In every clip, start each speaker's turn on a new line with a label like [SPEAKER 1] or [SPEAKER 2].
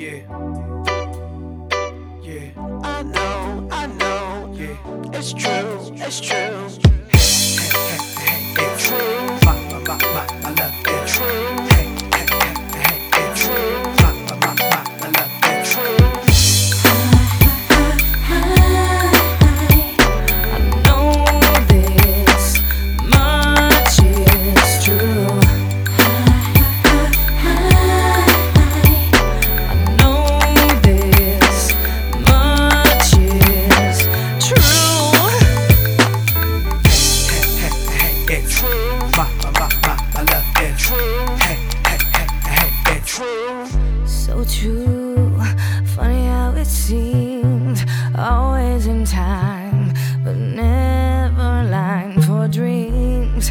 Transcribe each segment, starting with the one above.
[SPEAKER 1] Yeah. Yeah. I know, I know. Yeah. It's true, it's true. It's True, my, my, my, my, my love. It's true,
[SPEAKER 2] always in time, but never line for dreams.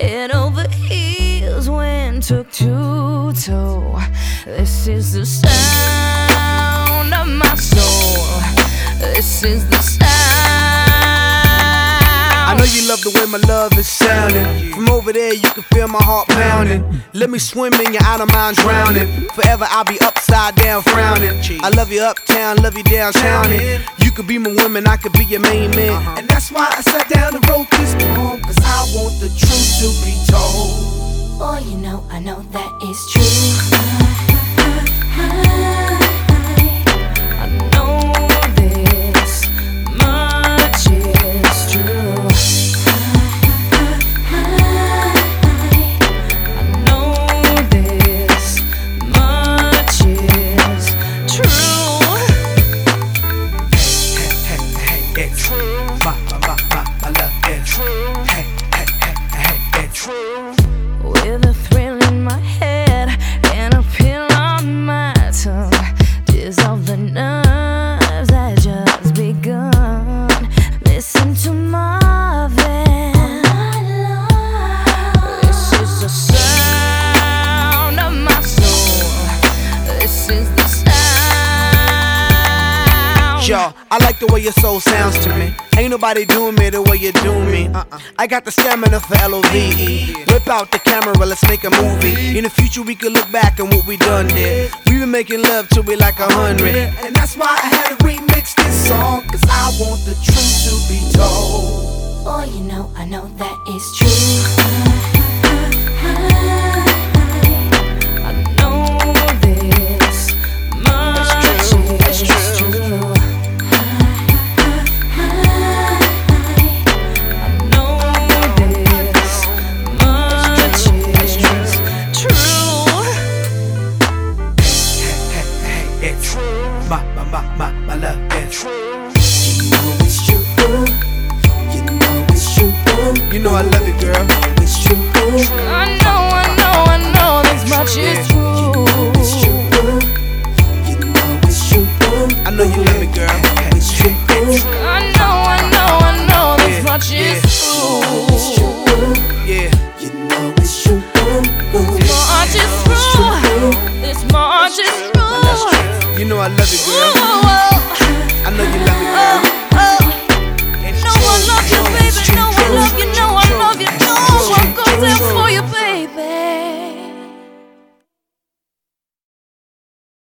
[SPEAKER 2] Head over heels when took to toe. This is the sound of my soul. This is the sound.
[SPEAKER 1] I know you love the way my love is sounding. From over there, you can feel my heart pounding. Let me swim in your outer mind drowning. Forever, I'll be upside down frowning. I love you uptown, love you downtown. You could be my woman, I could be your main man. Uh-huh. And that's why I sat down and wrote this poem. Cause I want the truth to be told.
[SPEAKER 2] Boy, you know, I know that is true.
[SPEAKER 1] Y'all, I like the way your soul sounds to me. Ain't nobody doing me the way you do me. Uh-uh. I got the stamina for L-O-V-E. Whip out the camera, let's make a movie. In the future, we could look back on what we done did. We been making love till we like a hundred. And that's why I had to remix this song. Cause I want the truth to be told.
[SPEAKER 2] Boy, you know, I know that is true.
[SPEAKER 1] true. You
[SPEAKER 3] know it's true. You know it's true.
[SPEAKER 1] You know I love it, girl. You know it's true.
[SPEAKER 2] I know, I know, I know this much is true. You know it's true. You
[SPEAKER 3] know it's true.
[SPEAKER 1] I know you love me, girl. It's true.
[SPEAKER 2] I know, I know, I know this yeah, much yeah. is true.
[SPEAKER 1] Yeah.
[SPEAKER 3] You know it's true.
[SPEAKER 2] This much is true. This much is true.
[SPEAKER 1] You know I love it,
[SPEAKER 2] girl. Ooh
[SPEAKER 1] know you love me. Oh,
[SPEAKER 2] oh. No, I love you, baby. No, I love you. No, I love you.